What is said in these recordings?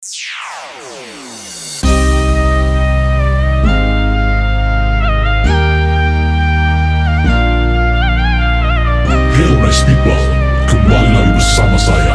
Nice People. Kembali lagi bersama saya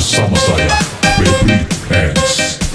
to Summer Saya, baby, hands.